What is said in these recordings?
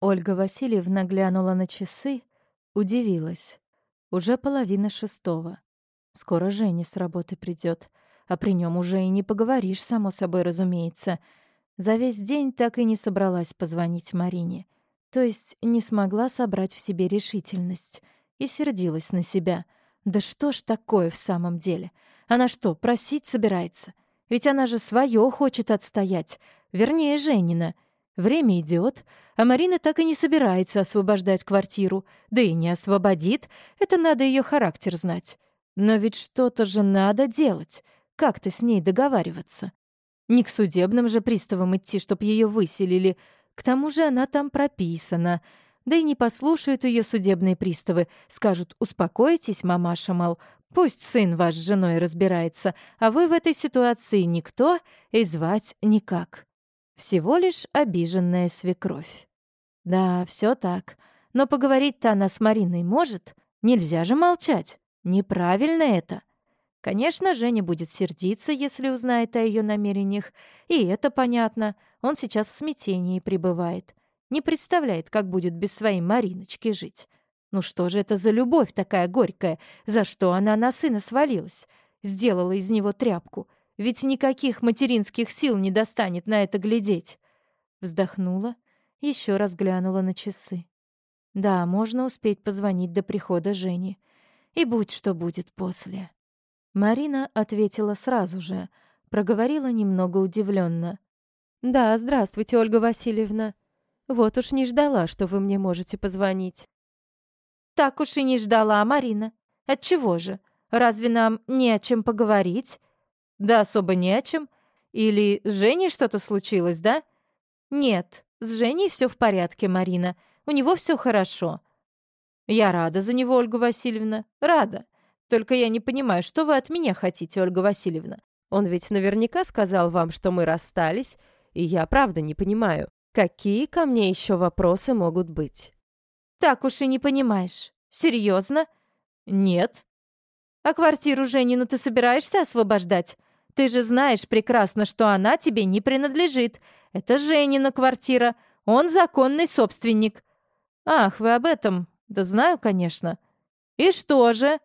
Ольга Васильевна глянула на часы, удивилась. Уже половина шестого. Скоро Женя с работы придет, а при нем уже и не поговоришь, само собой разумеется. За весь день так и не собралась позвонить Марине. То есть не смогла собрать в себе решительность. И сердилась на себя. Да что ж такое в самом деле? Она что, просить собирается? Ведь она же свое хочет отстоять. Вернее, Женина. Время идет, а Марина так и не собирается освобождать квартиру. Да и не освободит. Это надо ее характер знать. Но ведь что-то же надо делать. Как-то с ней договариваться. Не к судебным же приставам идти, чтоб ее выселили. К тому же она там прописана. Да и не послушают ее судебные приставы. Скажут, успокойтесь, мамаша, мол, пусть сын ваш с женой разбирается, а вы в этой ситуации никто и звать никак. Всего лишь обиженная свекровь. Да, все так. Но поговорить-то она с Мариной может. Нельзя же молчать. Неправильно это. Конечно, Женя будет сердиться, если узнает о ее намерениях. И это понятно. Он сейчас в смятении пребывает. Не представляет, как будет без своей Мариночки жить. Ну что же это за любовь такая горькая? За что она на сына свалилась? Сделала из него тряпку. Ведь никаких материнских сил не достанет на это глядеть. Вздохнула, еще раз глянула на часы. Да, можно успеть позвонить до прихода Жени. И будь что будет после. Марина ответила сразу же, проговорила немного удивленно. «Да, здравствуйте, Ольга Васильевна. Вот уж не ждала, что вы мне можете позвонить». «Так уж и не ждала, Марина. Отчего же? Разве нам не о чем поговорить?» «Да особо не о чем. Или с Женей что-то случилось, да?» «Нет, с Женей все в порядке, Марина. У него все хорошо». «Я рада за него, Ольга Васильевна, рада. Только я не понимаю, что вы от меня хотите, Ольга Васильевна? Он ведь наверняка сказал вам, что мы расстались, и я правда не понимаю, какие ко мне еще вопросы могут быть. Так уж и не понимаешь. Серьезно? Нет. А квартиру Женину ты собираешься освобождать? Ты же знаешь прекрасно, что она тебе не принадлежит. Это Женина квартира. Он законный собственник. Ах, вы об этом? Да знаю, конечно. И что же?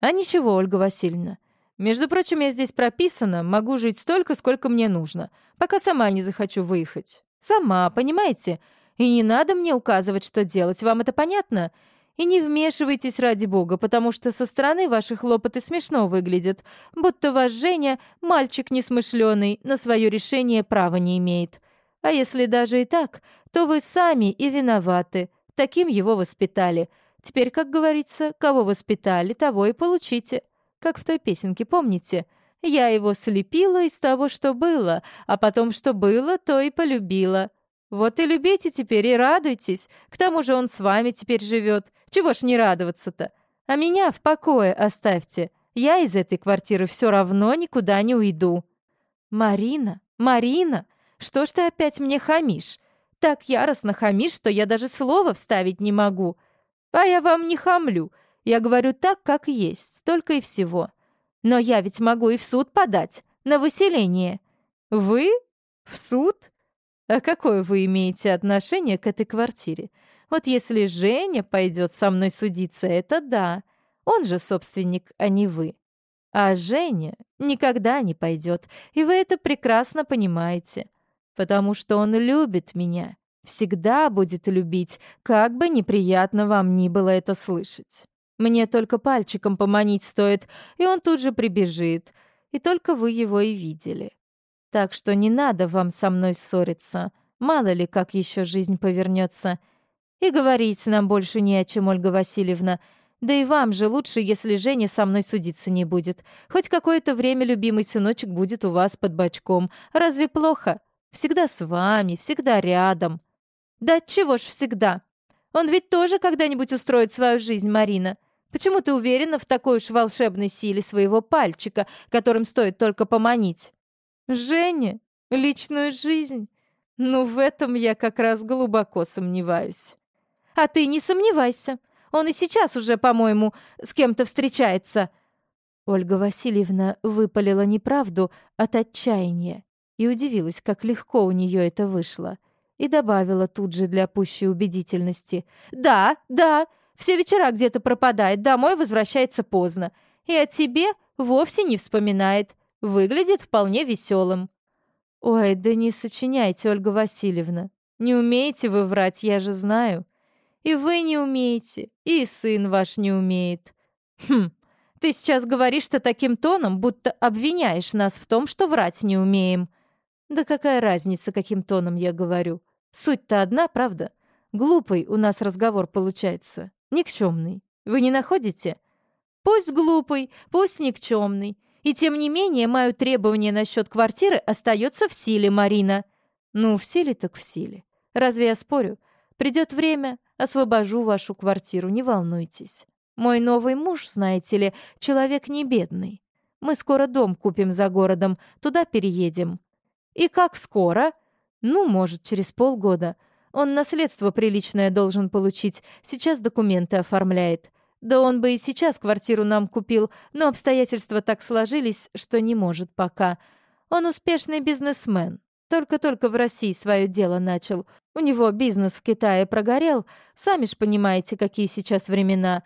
А ничего, Ольга Васильевна. Между прочим, я здесь прописана, могу жить столько, сколько мне нужно, пока сама не захочу выехать. Сама, понимаете? И не надо мне указывать, что делать, вам это понятно? И не вмешивайтесь ради бога, потому что со стороны ваши хлопоты смешно выглядят, будто ваш Женя, мальчик несмышленый, на свое решение права не имеет. А если даже и так, то вы сами и виноваты. Таким его воспитали — Теперь, как говорится, кого воспитали, того и получите. Как в той песенке, помните? Я его слепила из того, что было, а потом, что было, то и полюбила. Вот и любите теперь и радуйтесь. К тому же он с вами теперь живет. Чего ж не радоваться-то? А меня в покое оставьте. Я из этой квартиры все равно никуда не уйду. Марина, Марина, что ж ты опять мне хамишь? Так яростно хамишь, что я даже слова вставить не могу. А я вам не хамлю. Я говорю так, как есть, столько и всего. Но я ведь могу и в суд подать, на выселение. Вы? В суд? А какое вы имеете отношение к этой квартире? Вот если Женя пойдет со мной судиться, это да. Он же собственник, а не вы. А Женя никогда не пойдет, и вы это прекрасно понимаете. Потому что он любит меня Всегда будет любить, как бы неприятно вам ни было это слышать. Мне только пальчиком поманить стоит, и он тут же прибежит. И только вы его и видели. Так что не надо вам со мной ссориться. Мало ли, как еще жизнь повернется. И говорить нам больше не о чем, Ольга Васильевна. Да и вам же лучше, если Женя со мной судиться не будет. Хоть какое-то время любимый сыночек будет у вас под бочком. Разве плохо? Всегда с вами, всегда рядом. Да чего ж всегда? Он ведь тоже когда-нибудь устроит свою жизнь, Марина. Почему ты уверена в такой уж волшебной силе своего пальчика, которым стоит только поманить? Женя, личную жизнь? Ну, в этом я как раз глубоко сомневаюсь. А ты не сомневайся. Он и сейчас уже, по-моему, с кем-то встречается. Ольга Васильевна выпалила неправду от отчаяния и удивилась, как легко у нее это вышло. и добавила тут же для пущей убедительности. «Да, да, все вечера где-то пропадает, домой возвращается поздно. И о тебе вовсе не вспоминает. Выглядит вполне веселым». «Ой, да не сочиняйте, Ольга Васильевна. Не умеете вы врать, я же знаю. И вы не умеете, и сын ваш не умеет. Хм, ты сейчас говоришь-то таким тоном, будто обвиняешь нас в том, что врать не умеем. Да какая разница, каким тоном я говорю? Суть-то одна, правда? Глупый у нас разговор получается. Никчемный. Вы не находите? Пусть глупый, пусть никчемный. И тем не менее, мое требование насчет квартиры остается в силе, Марина. Ну, в силе так в силе. Разве я спорю? Придет время, освобожу вашу квартиру, не волнуйтесь. Мой новый муж, знаете ли, человек не бедный. Мы скоро дом купим за городом, туда переедем. И как скоро? Ну, может, через полгода. Он наследство приличное должен получить, сейчас документы оформляет. Да он бы и сейчас квартиру нам купил, но обстоятельства так сложились, что не может пока. Он успешный бизнесмен. Только-только в России свое дело начал. У него бизнес в Китае прогорел. Сами ж понимаете, какие сейчас времена.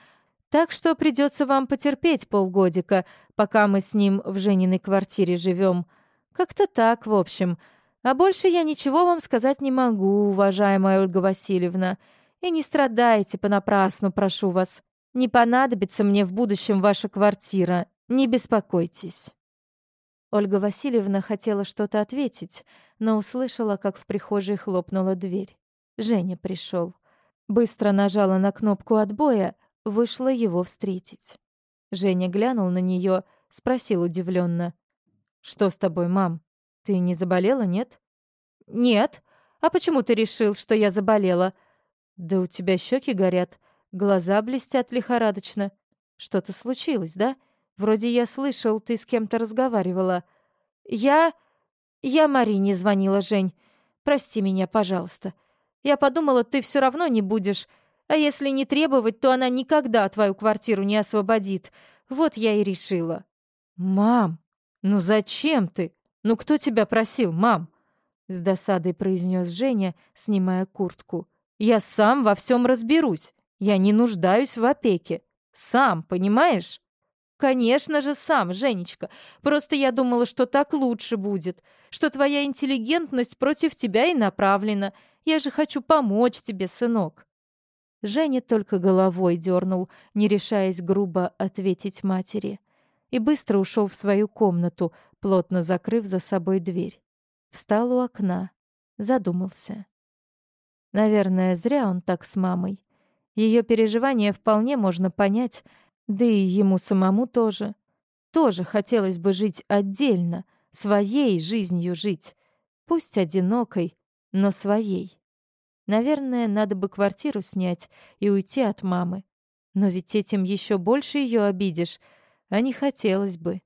Так что придется вам потерпеть полгодика, пока мы с ним в Жениной квартире живем. Как-то так, в общем. А больше я ничего вам сказать не могу, уважаемая Ольга Васильевна. И не страдайте понапрасну, прошу вас. Не понадобится мне в будущем ваша квартира. Не беспокойтесь. Ольга Васильевна хотела что-то ответить, но услышала, как в прихожей хлопнула дверь. Женя пришел. Быстро нажала на кнопку отбоя, вышла его встретить. Женя глянул на нее, спросил удивленно: «Что с тобой, мам? Ты не заболела, нет?» «Нет. А почему ты решил, что я заболела?» «Да у тебя щеки горят, глаза блестят лихорадочно. Что-то случилось, да?» Вроде я слышал, ты с кем-то разговаривала. Я... Я Марине звонила, Жень. Прости меня, пожалуйста. Я подумала, ты все равно не будешь. А если не требовать, то она никогда твою квартиру не освободит. Вот я и решила. Мам, ну зачем ты? Ну кто тебя просил, мам? С досадой произнес Женя, снимая куртку. Я сам во всем разберусь. Я не нуждаюсь в опеке. Сам, понимаешь? «Конечно же сам, Женечка. Просто я думала, что так лучше будет, что твоя интеллигентность против тебя и направлена. Я же хочу помочь тебе, сынок». Женя только головой дернул, не решаясь грубо ответить матери, и быстро ушел в свою комнату, плотно закрыв за собой дверь. Встал у окна, задумался. Наверное, зря он так с мамой. Ее переживания вполне можно понять, да и ему самому тоже. Тоже хотелось бы жить отдельно, своей жизнью жить. Пусть одинокой, но своей. Наверное, надо бы квартиру снять и уйти от мамы. Но ведь этим еще больше ее обидишь, а не хотелось бы.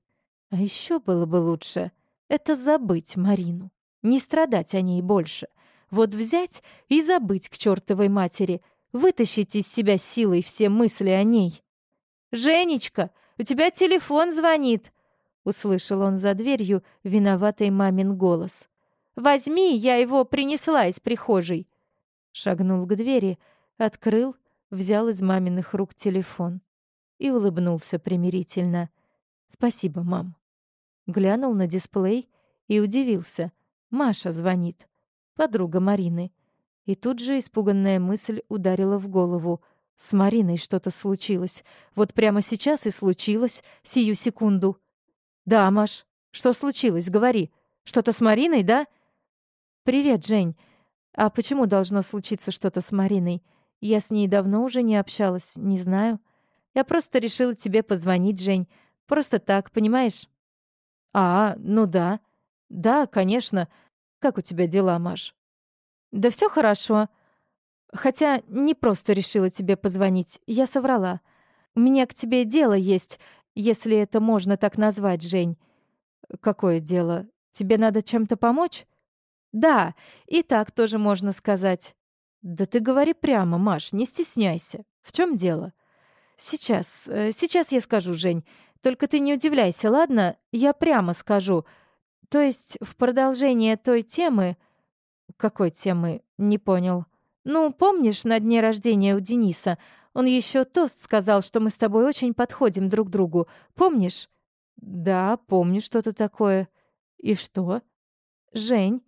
А еще было бы лучше — это забыть Марину, не страдать о ней больше. Вот взять и забыть к чертовой матери, вытащить из себя силой все мысли о ней. «Женечка, у тебя телефон звонит!» Услышал он за дверью виноватый мамин голос. «Возьми, я его принесла из прихожей!» Шагнул к двери, открыл, взял из маминых рук телефон и улыбнулся примирительно. «Спасибо, мам». Глянул на дисплей и удивился. Маша звонит. Подруга Марины. И тут же испуганная мысль ударила в голову — с Мариной что-то случилось. Вот прямо сейчас и случилось, сию секунду. Да, Маш, что случилось? Говори. Что-то с Мариной, да? Привет, Жень. А почему должно случиться что-то с Мариной? Я с ней давно уже не общалась, не знаю. Я просто решила тебе позвонить, Жень. Просто так, понимаешь? А, ну да. Да, конечно. Как у тебя дела, Маш? Да все хорошо. Хотя не просто решила тебе позвонить, я соврала. У меня к тебе дело есть, если это можно так назвать, Жень. Какое дело? Тебе надо чем-то помочь? Да, и так тоже можно сказать. Да ты говори прямо, Маш, не стесняйся. В чем дело? Сейчас, э, сейчас я скажу, Жень. Только ты не удивляйся, ладно? Я прямо скажу. То есть в продолжение той темы... «Какой темы? Не понял». «Ну, помнишь, на дне рождения у Дениса он еще тост сказал, что мы с тобой очень подходим друг другу. Помнишь?» «Да, помню что-то такое». «И что?» «Жень,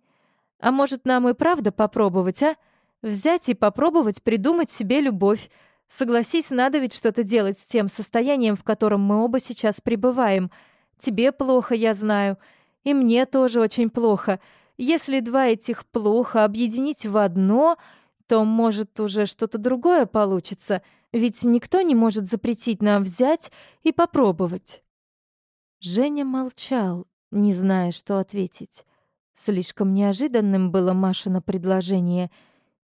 а может, нам и правда попробовать, а? Взять и попробовать придумать себе любовь. Согласись, надо ведь что-то делать с тем состоянием, в котором мы оба сейчас пребываем. Тебе плохо, я знаю. И мне тоже очень плохо. Если два этих плохо объединить в одно, то, может, уже что-то другое получится. Ведь никто не может запретить нам взять и попробовать. Женя молчал, не зная, что ответить. Слишком неожиданным было Машино предложение.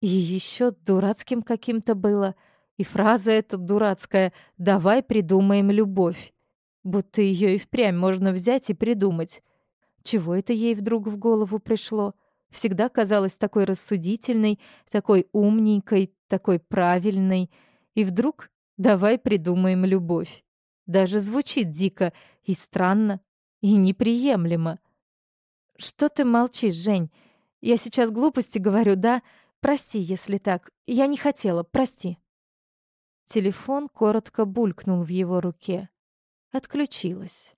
И еще дурацким каким-то было. И фраза эта дурацкая «давай придумаем любовь». Будто ее и впрямь можно взять и придумать. Чего это ей вдруг в голову пришло? Всегда казалась такой рассудительной, такой умненькой, такой правильной. И вдруг «давай придумаем любовь». Даже звучит дико и странно, и неприемлемо. «Что ты молчишь, Жень? Я сейчас глупости говорю, да? Прости, если так. Я не хотела, прости». Телефон коротко булькнул в его руке. Отключилась.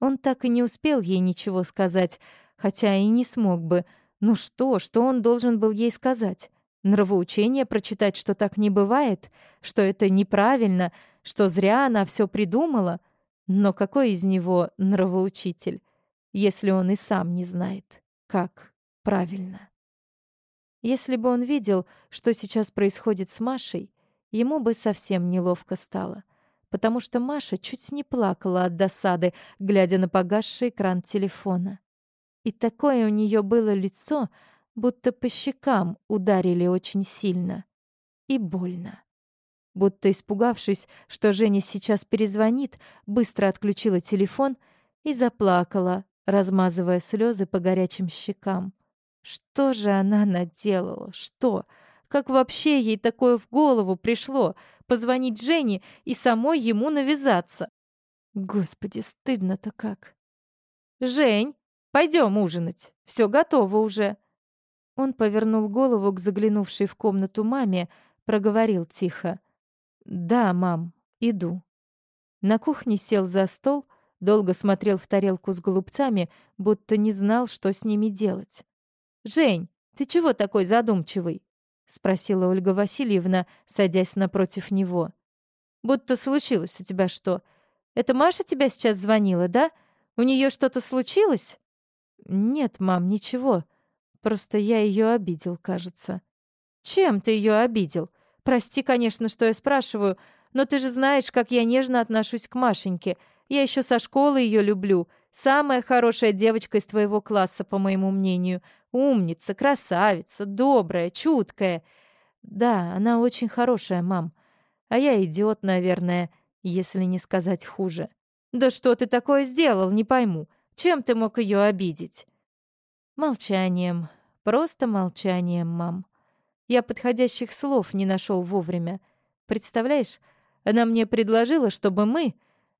Он так и не успел ей ничего сказать, хотя и не смог бы. Ну что, что он должен был ей сказать? Нравоучение прочитать, что так не бывает, что это неправильно, что зря она все придумала? Но какой из него нравоучитель? если он и сам не знает, как правильно. Если бы он видел, что сейчас происходит с Машей, ему бы совсем неловко стало, потому что Маша чуть не плакала от досады, глядя на погасший экран телефона. И такое у нее было лицо, будто по щекам ударили очень сильно и больно. Будто испугавшись, что Женя сейчас перезвонит, быстро отключила телефон и заплакала, размазывая слезы по горячим щекам. Что же она наделала? Что? Как вообще ей такое в голову пришло? Позвонить Жене и самой ему навязаться? Господи, стыдно-то как. «Жень, пойдем ужинать. Все готово уже». Он повернул голову к заглянувшей в комнату маме, проговорил тихо. «Да, мам, иду». На кухне сел за стол, Долго смотрел в тарелку с голубцами, будто не знал, что с ними делать. «Жень, ты чего такой задумчивый?» — спросила Ольга Васильевна, садясь напротив него. «Будто случилось у тебя что? Это Маша тебя сейчас звонила, да? У нее что-то случилось?» «Нет, мам, ничего. Просто я ее обидел, кажется». «Чем ты ее обидел? Прости, конечно, что я спрашиваю, но ты же знаешь, как я нежно отношусь к Машеньке. Я еще со школы ее люблю. Самая хорошая девочка из твоего класса, по моему мнению. Умница, красавица, добрая, чуткая. Да, она очень хорошая, мам. А я идиот, наверное, если не сказать хуже. Да что ты такое сделал, не пойму. Чем ты мог ее обидеть? Молчанием. Просто молчанием, мам. Я подходящих слов не нашел вовремя. Представляешь, она мне предложила, чтобы мы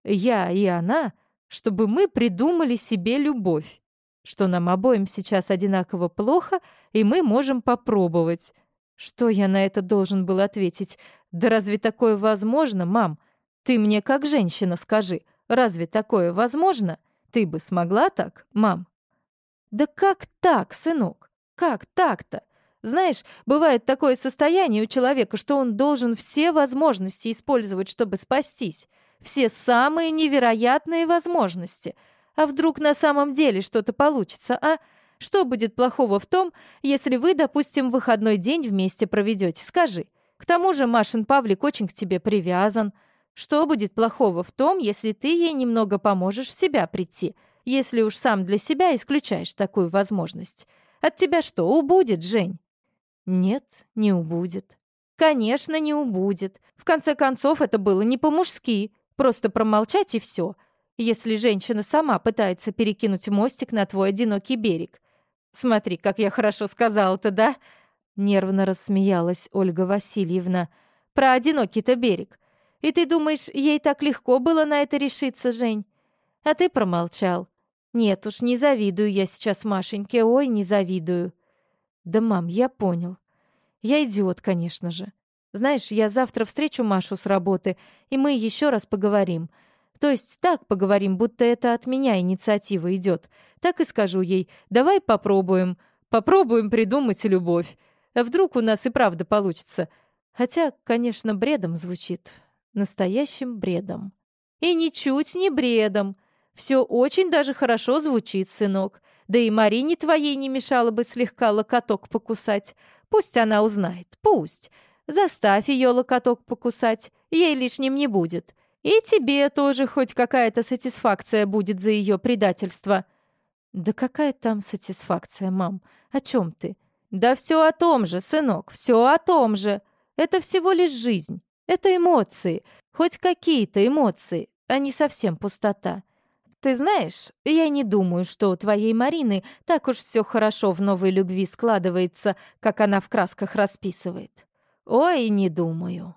я и она, чтобы мы придумали себе любовь, что нам обоим сейчас одинаково плохо, и мы можем попробовать. Что я на это должен был ответить? Да разве такое возможно, мам? Ты мне как женщина скажи, разве такое возможно? Ты бы смогла так, мам? Да как так, сынок? Как так-то? Знаешь, бывает такое состояние у человека, что он должен все возможности использовать, чтобы спастись все самые невероятные возможности. А вдруг на самом деле что-то получится, а? Что будет плохого в том, если вы, допустим, выходной день вместе проведете? Скажи. К тому же Машин Павлик очень к тебе привязан. Что будет плохого в том, если ты ей немного поможешь в себя прийти, если уж сам для себя исключаешь такую возможность? От тебя что, убудет, Жень? Нет, не убудет. Конечно, не убудет. В конце концов, это было не по-мужски. Просто промолчать и все. Если женщина сама пытается перекинуть мостик на твой одинокий берег. Смотри, как я хорошо сказала-то, да? Нервно рассмеялась Ольга Васильевна. Про одинокий-то берег. И ты думаешь, ей так легко было на это решиться, Жень? А ты промолчал. Нет уж, не завидую я сейчас Машеньке, ой, не завидую. Да, мам, я понял. Я идиот, конечно же. Знаешь, я завтра встречу Машу с работы, и мы еще раз поговорим. То есть так поговорим, будто это от меня инициатива идет. Так и скажу ей, давай попробуем. Попробуем придумать любовь. А вдруг у нас и правда получится. Хотя, конечно, бредом звучит. Настоящим бредом. И ничуть не бредом. Все очень даже хорошо звучит, сынок. Да и Марине твоей не мешало бы слегка локоток покусать. Пусть она узнает, пусть. Заставь ее локоток покусать, ей лишним не будет. И тебе тоже хоть какая-то сатисфакция будет за ее предательство». «Да какая там сатисфакция, мам? О чем ты?» «Да все о том же, сынок, все о том же. Это всего лишь жизнь. Это эмоции. Хоть какие-то эмоции, а не совсем пустота. Ты знаешь, я не думаю, что у твоей Марины так уж все хорошо в новой любви складывается, как она в красках расписывает. Ой, не думаю.